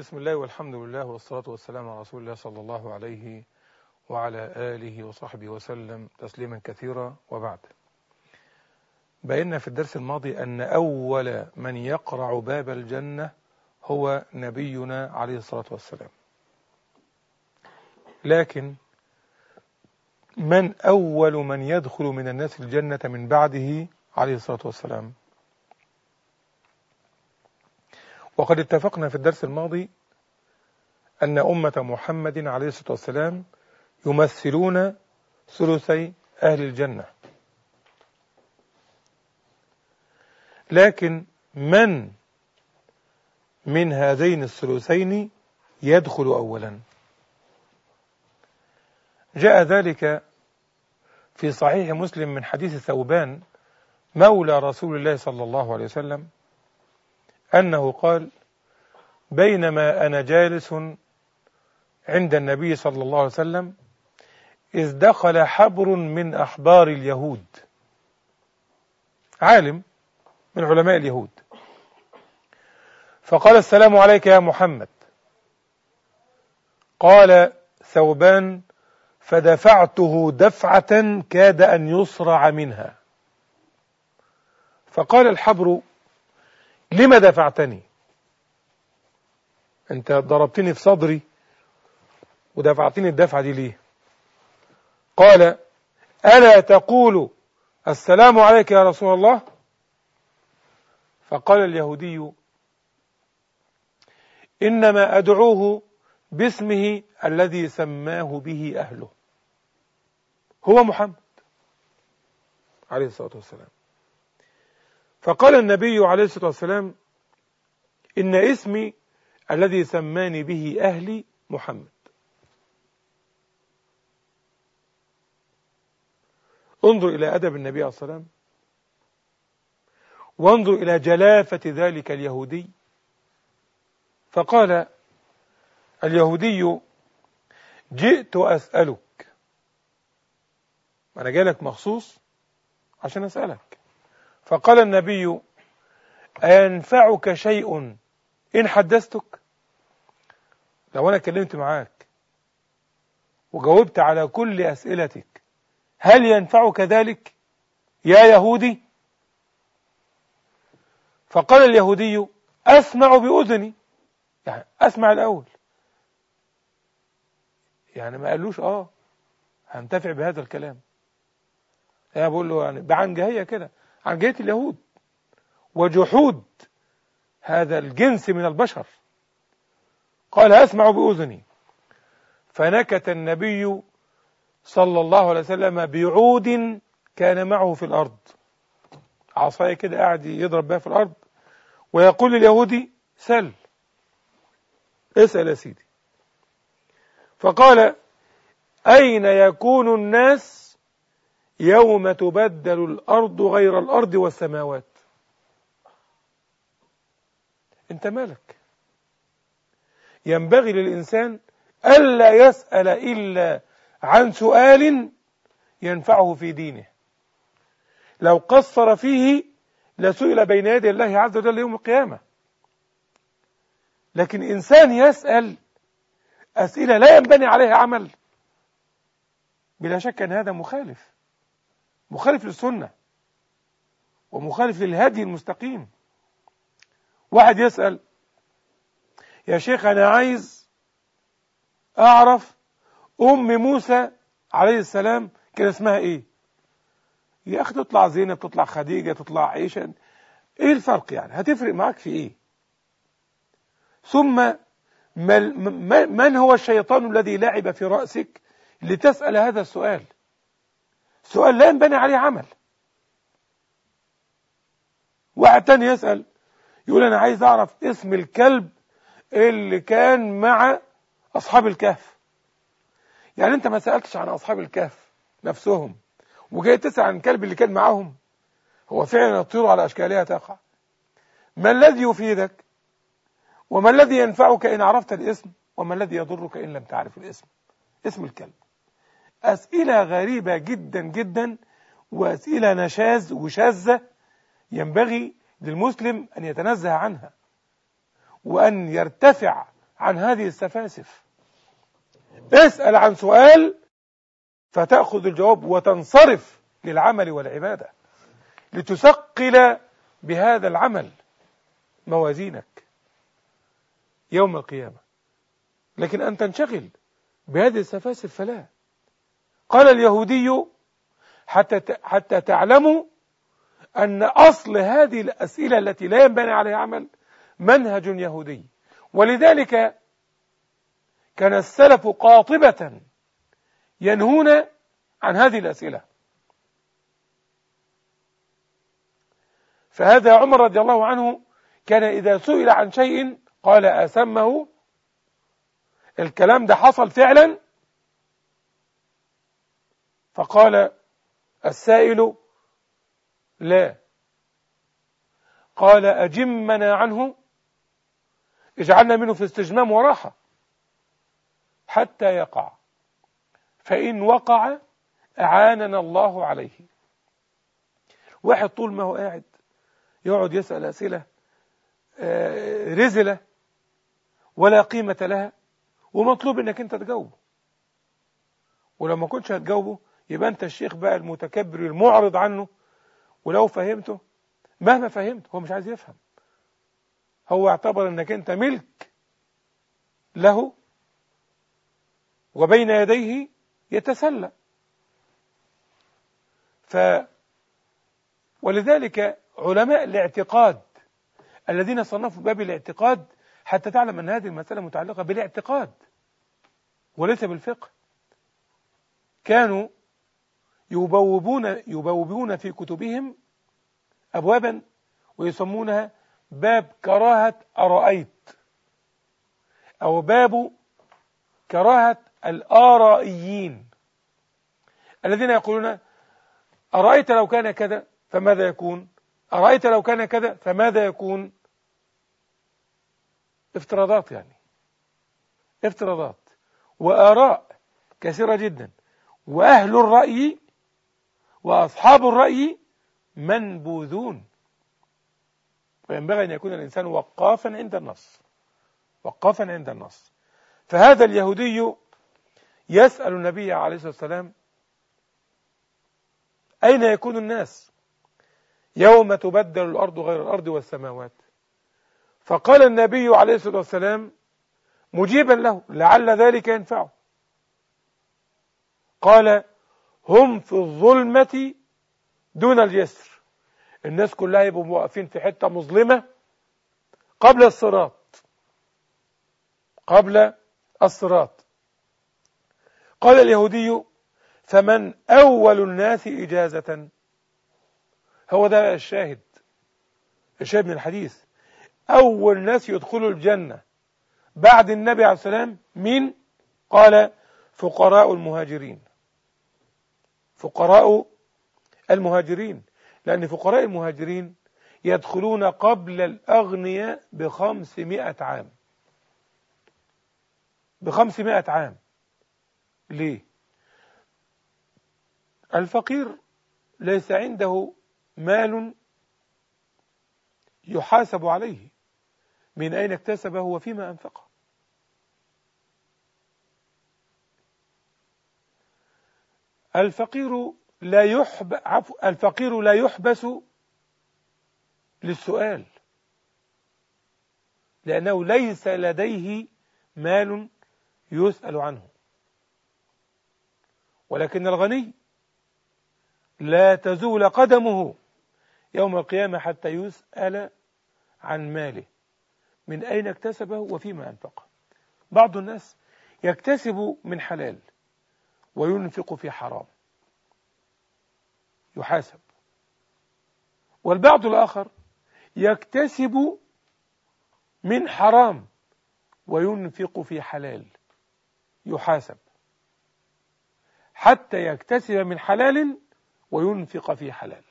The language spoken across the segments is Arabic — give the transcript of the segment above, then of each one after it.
بسم الله والحمد لله والصلاة والسلام على رسول الله صلى الله عليه وعلى آله وصحبه وسلم تسليما كثيرا وبعد. بينا في الدرس الماضي أن أول من يقرع باب الجنة هو نبينا عليه الصلاة والسلام. لكن من أول من يدخل من الناس الجنة من بعده عليه الصلاة والسلام؟ وقد اتفقنا في الدرس الماضي أن أمة محمد عليه الصلاة والسلام يمثلون ثلثي أهل الجنة. لكن من من هذين الثلثين يدخل أولا؟ جاء ذلك في صحيح مسلم من حديث ثوبان مولى رسول الله صلى الله عليه وسلم أنه قال بينما أنا جالس عند النبي صلى الله عليه وسلم إذ دخل حبر من أحبار اليهود. عالم من علماء اليهود. فقال السلام عليك يا محمد. قال ثوبان فدفعته دفعة كاد أن يصرع منها. فقال الحبر لم دفعتني؟ انت ضربتني في صدري ودفعتني الدفعة دي ليه؟ قال ألا تقول السلام عليك يا رسول الله؟ فقال اليهودي إنما أدعوه باسمه الذي سماه به أهله. هو محمد عليه الصلاة والسلام. فقال النبي عليه الصلاة والسلام إن اسمي الذي سماني به أهلي محمد. انظر إلى أدب النبي عليه والسلام وانظر إلى جلافة ذلك اليهودي. فقال اليهودي جئت أسألك. أنا جالك مخصوص عشان أسألك. فقال النبي أينفعك شيء إن حدثتك. لو أنا كلمت معاك وجاوبت على كل أسئلتك هل ينفعك ذلك؟ يا يهودي. فقال اليهودي أسمع بأذني. يعني أسمع الأول. يعني ما قالوش آه هنتفع بهذا الكلام. أنا بقول له يعني بعنجهية كده عنجهية اليهود. وجحود. هذا الجنس من البشر. قال أسمع بأذني. فنكت النبي صلى الله عليه وسلم بعود كان معه في الأرض. عصاية كده قاعد يضرب بها في الأرض. ويقول لليهودي سل. اسأل يا سيدي. فقال أين يكون الناس يوم تبدل الأرض غير الأرض والسماوات؟ انت مالك؟ ينبغي للإنسان ألا يسأل إلا عن سؤال ينفعه في دينه. لو قصر فيه لسئل بين يدي الله عز وجل يوم القيامة. لكن إنسان يسأل أسئلة لا ينبني عليها عمل. بلا شك أن هذا مخالف. مخالف للسنة. ومخالف للهدي المستقيم. واحد يسأل يا شيخ أنا عايز أعرف أم موسى عليه السلام كان اسمها إيه؟ يا أخي تطلع زينب تطلع خديجة تطلع عيشة إيه الفرق يعني؟ هتفرق معاك في إيه؟ ثم من هو الشيطان الذي لعب في رأسك لتسأل هذا السؤال؟ سؤال لا ينبني عليه عمل. واحد تاني يسأل يقول أنا عايز أعرف اسم الكلب اللي كان مع أصحاب الكهف. يعني أنت ما سألتش عن أصحاب الكهف نفسهم وجاي تسأل عن الكلب اللي كان معاهم هو فعلا الطيور على أشكالها تقع. ما الذي يفيدك؟ وما الذي ينفعك إن عرفت الاسم؟ وما الذي يضرك إن لم تعرف الاسم؟ اسم الكلب. أسئلة غريبة جدا جدا وأسئلة نشاز وشاذة ينبغي للمسلم أن يتنزه عنها وأن يرتفع عن هذه السفاسف. اسأل عن سؤال فتأخذ الجواب وتنصرف للعمل والعبادة. لتثقل بهذا العمل موازينك يوم القيامة. لكن أن تنشغل بهذه السفاسف فلا. قال اليهودي حتى حتى تعلموا أن أصل هذه الأسئلة التي لا ينبني عليها عمل منهج يهودي. ولذلك كان السلف قاطبة ينهون عن هذه الأسئلة. فهذا عمر رضي الله عنه كان إذا سئل عن شيء قال أسمه. الكلام ده حصل فعلا. فقال السائل لا. قال أجمنا عنه. اجعلنا منه في استجمام وراحة. حتى يقع. فإن وقع أعاننا الله عليه. واحد طول ما هو قاعد يقعد يسأل أسئلة آه، رزلة ولا قيمة لها ومطلوب إنك أنت تجاوبه. ولو ما كنتش هتجاوبه يبقى أنت الشيخ بقى المتكبر المعرض عنه ولو فهمته مهما فهمت هو مش عايز يفهم. هو اعتبر إنك أنت ملك له وبين يديه يتسلى. ف ولذلك علماء الاعتقاد الذين صنفوا باب الاعتقاد حتى تعلم أن هذه المسألة متعلقة بالاعتقاد وليس بالفقه كانوا يبوبون يبوبون في كتبهم أبوابا ويسمونها باب كراهة أرأيت أو باب كراهة الآرائيين الذين يقولون أرأيت لو كان كذا فماذا يكون؟ أرأيت لو كان كذا فماذا يكون؟ افتراضات يعني. افتراضات. وآراء كثيرة جدا. وأهل الرأي وأصحاب الرأي منبوذون. وينبغي أن يكون الإنسان وقافا عند النص. وقافا عند النص. فهذا اليهودي يسأل النبي عليه الصلاة والسلام أين يكون الناس؟ يوم تبدل الأرض غير الأرض والسماوات. فقال النبي عليه الصلاة والسلام مجيبا له لعل ذلك ينفعه. قال هم في الظلمة دون الجسر الناس كلها يبقوا واقفين في حتة مظلمة قبل الصراط. قبل الصراط. قال اليهودي فمن أول الناس إجازة؟ هو ده الشاهد الشاهد من الحديث. أول ناس يدخلوا الجنة بعد النبي عليه السلام مين؟ قال فقراء المهاجرين. فقراء المهاجرين. لأن فقراء المهاجرين يدخلون قبل الأغنياء بخمسمائة عام. بخمسمائة عام. ليه؟ الفقير ليس عنده مال يحاسب عليه. من أين اكتسبه وفيما أنفقه؟ الفقير لا يحب عفو الفقير لا يحبس للسؤال. لأنه ليس لديه مال يسأل عنه. ولكن الغني لا تزول قدمه يوم القيامة حتى يسأل عن ماله. من أين اكتسبه وفيما أنفقه. بعض الناس يكتسب من حلال. وينفق في حرام. يحاسب. والبعض الآخر يكتسب من حرام وينفق في حلال. يحاسب. حتى يكتسب من حلال وينفق في حلال.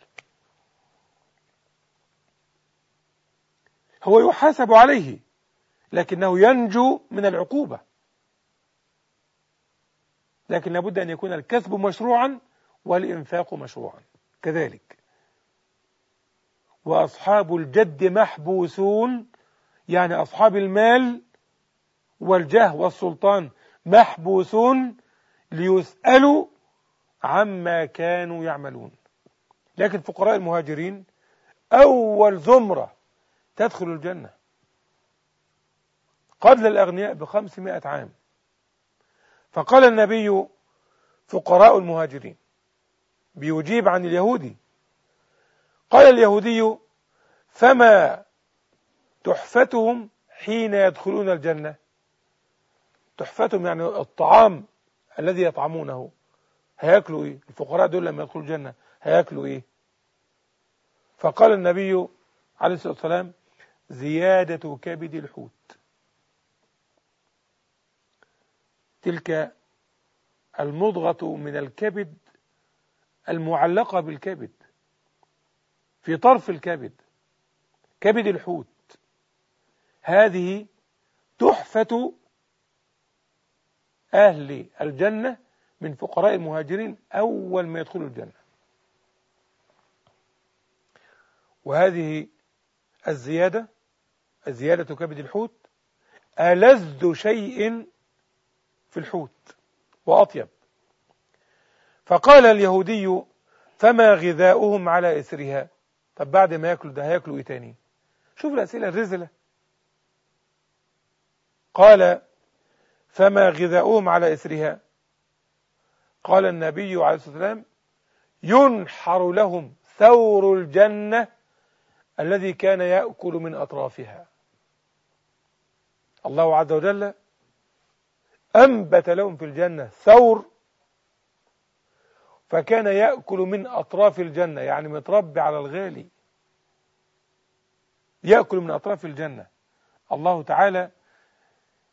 هو يحاسب عليه لكنه ينجو من العقوبة. لكن لابد أن يكون الكسب مشروعا والإنفاق مشروعا. كذلك. وأصحاب الجد محبوسون يعني أصحاب المال والجاه والسلطان محبوسون ليسألوا عما كانوا يعملون. لكن فقراء المهاجرين أول زمرة تدخل الجنة. قبل الأغنياء بخمسمائة عام. فقال النبي فقراء المهاجرين. بيجيب عن اليهودي. قال اليهودي فما تحفتهم حين يدخلون الجنة؟ تحفتهم يعني الطعام الذي يطعمونه. هياكلوا إيه؟ الفقراء دول لما يدخلوا الجنة هياكلوا إيه؟ فقال النبي عليه الصلاة والسلام زيادة كبد الحوت. تلك المضغة من الكبد المعلقة بالكبد في طرف الكبد كبد الحوت. هذه تحفة أهل الجنة من فقراء المهاجرين أول ما يدخلوا الجنة. وهذه الزيادة الزيادة كبد الحوت ألذ شيء في الحوت وأطيب. فقال اليهودي فما غذاؤهم على إثرها؟ طب بعد ما يأكلوا ده هياكلوا إيه تاني؟ شوف الأسئلة الرزلة. قال فما غذاؤهم على إثرها؟ قال النبي عليه الصلاة والسلام ينحر لهم ثور الجنة الذي كان يأكل من أطرافها. الله عز وجل أنبت لهم في الجنة ثور فكان يأكل من أطراف الجنة يعني متربي على الغالي. يأكل من أطراف الجنة. الله تعالى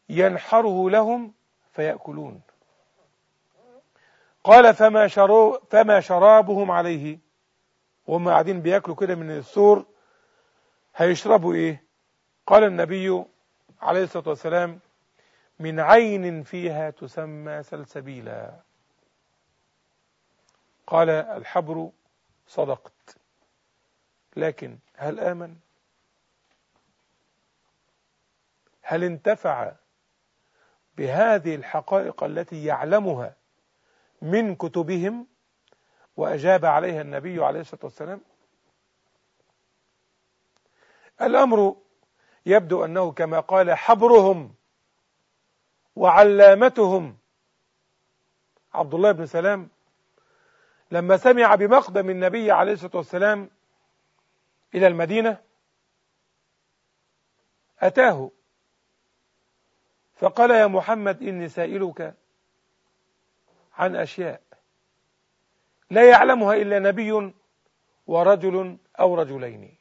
ينحره لهم فيأكلون. قال فما, شرو فما شرابهم عليه. وهم قاعدين بياكلوا كده من السور هيشربوا إيه؟ قال النبي عليه الصلاة والسلام من عين فيها تسمى سلسبيلا. قال الحبر صدقت. لكن هل آمن؟ هل انتفع بهذه الحقائق التي يعلمها من كتبهم وأجاب عليها النبي عليه الصلاة والسلام؟ الأمر يبدو أنه كما قال حبرهم وعلامتهم. عبد الله بن سلام لما سمع بمقدم النبي عليه الصلاة والسلام إلى المدينة أتاه فقال يا محمد إني سائلك عن أشياء لا يعلمها إلا نبي ورجل أو رجلين.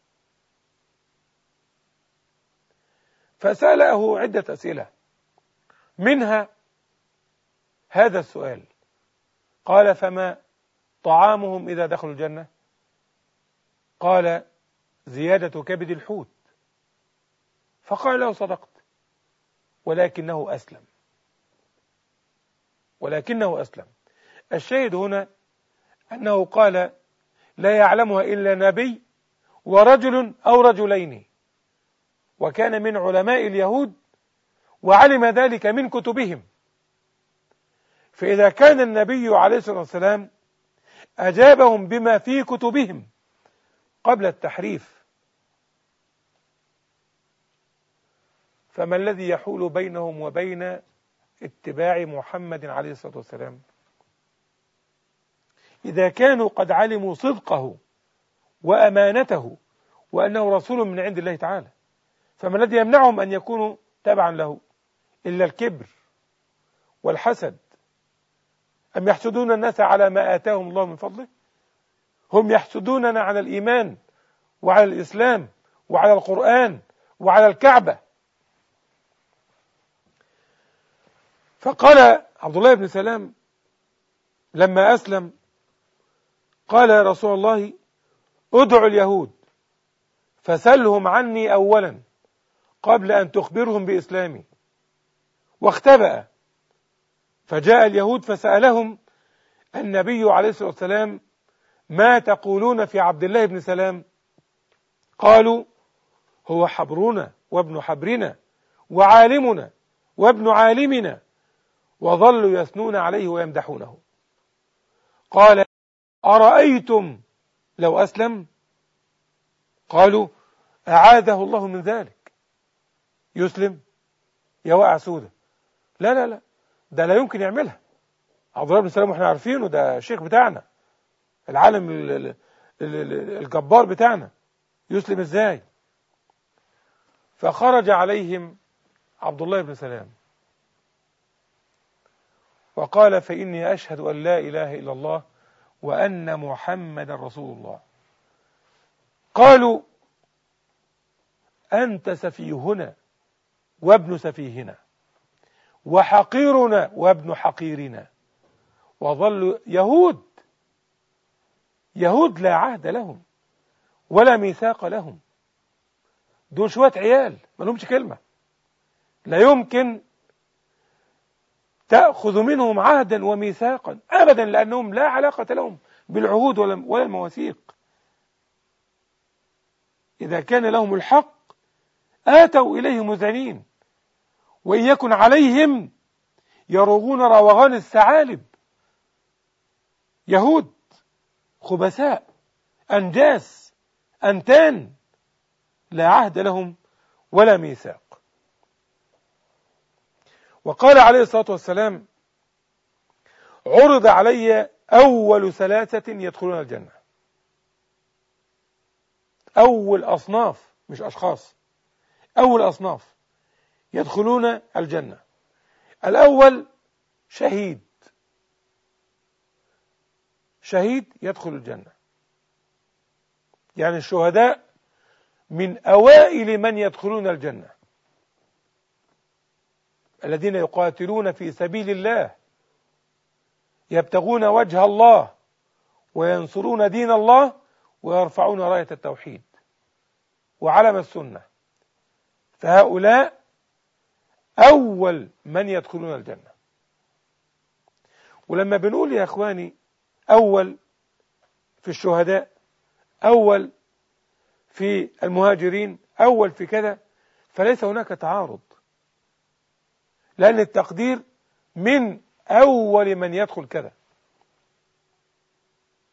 فسأله عدة أسئلة. منها هذا السؤال. قال فما طعامهم إذا دخلوا الجنة؟ قال زيادة كبد الحوت. فقال له صدقت ولكنه أسلم. ولكنه أسلم. الشاهد هنا أنه قال لا يعلمها إلا نبي ورجل أو رجلين. وكان من علماء اليهود وعلم ذلك من كتبهم. فإذا كان النبي عليه الصلاة والسلام أجابهم بما في كتبهم قبل التحريف فما الذي يحول بينهم وبين اتباع محمد عليه الصلاة والسلام؟ إذا كانوا قد علموا صدقه وأمانته وأنه رسول من عند الله تعالى فما الذي يمنعهم أن يكونوا تبعا له؟ إلا الكبر والحسد. أم يحسدون الناس على ما آتاهم الله من فضله؟ هم يحسدوننا على الإيمان وعلى الإسلام وعلى القرآن وعلى الكعبة. فقال عبد الله بن سلام لما أسلم قال يا رسول الله ادعوا اليهود فسلهم عني أولا قبل أن تخبرهم بإسلامي. واختبأ. فجاء اليهود فسألهم النبي عليه الصلاة والسلام ما تقولون في عبد الله بن سلام؟ قالوا هو حبرنا وابن حبرنا وعالمنا وابن عالمنا وظلوا يثنون عليه ويمدحونه. قال أرأيتم لو أسلم؟ قالوا أعاذه الله من ذلك. يسلم. يا واقع سودة. لا لا لا. ده لا يمكن يعملها. عبد الله بن سلام وإحنا عارفينه ده الشيخ بتاعنا. العالم الجبار بتاعنا. يسلم إزاي؟ فخرج عليهم عبد الله بن سلام. وقال فإني أشهد أن لا إله إلا الله وأن محمد رسول الله. قالوا أنت سفيهنا وابن سفيهنا. وحقيرنا وابن حقيرنا. وظلوا يهود يهود لا عهد لهم ولا ميثاق لهم. دول شوية عيال ما لهمش كلمة. لا يمكن تأخذ منهم عهدا وميثاقا أبدا لأنهم لا علاقة لهم بالعهود ولا المواثيق. إذا كان لهم الحق آتوا إليه مذعنين وإن يكن عليهم يروغون روغان الثعالب. يهود خبثاء أنجاس أنتان لا عهد لهم ولا ميثاق. وقال عليه الصلاة والسلام عرض علي أول ثلاثة يدخلون الجنة. أول أصناف مش أشخاص أول أصناف. يدخلون الجنة. الأول شهيد. شهيد يدخل الجنة. يعني الشهداء من أوائل من يدخلون الجنة. الذين يقاتلون في سبيل الله. يبتغون وجه الله. وينصرون دين الله. ويرفعون راية التوحيد. وعلم السنة. فهؤلاء أول من يدخلون الجنة. ولما بنقول يا أخواني أول في الشهداء أول في المهاجرين أول في كذا فليس هناك تعارض. لأن التقدير من أول من يدخل كذا.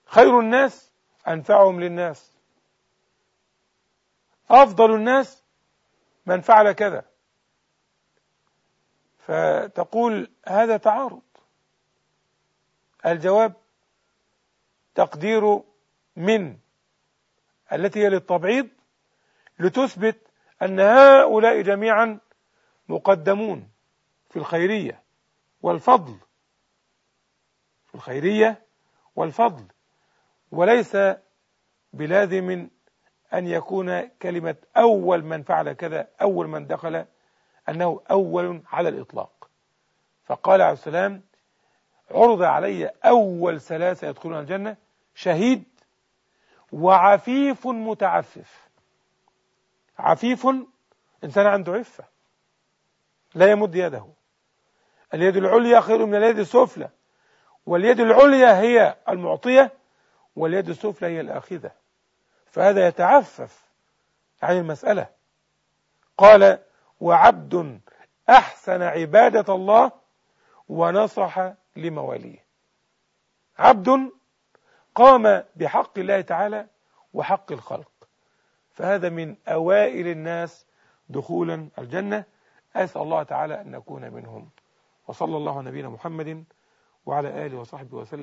خير الناس أنفعهم للناس. أفضل الناس من فعل كذا. فتقول هذا تعارض. الجواب تقدير من التي هي للتبعيض لتثبت أن هؤلاء جميعا مقدمون في الخيرية والفضل. في الخيرية والفضل. وليس بلازم أن يكون كلمة أول من فعل كذا أول من دخل أنه أول على الإطلاق. فقال عليه السلام عرض علي أول ثلاثة يدخلون الجنة شهيد وعفيف متعفف. عفيف إنسان عنده عفة لا يمد يده. اليد العليا خير من اليد السفلى واليد العليا هي المعطية واليد السفلى هي الآخذة. فهذا يتعفف عن المسألة. قال وعبد أحسن عبادة الله ونصح لمواليه. عبد قام بحق الله تعالى وحق الخلق. فهذا من أوائل الناس دخولا الجنة. أسأل الله تعالى أن نكون منهم. وصلى الله على نبينا محمد وعلى آله وصحبه وسلم.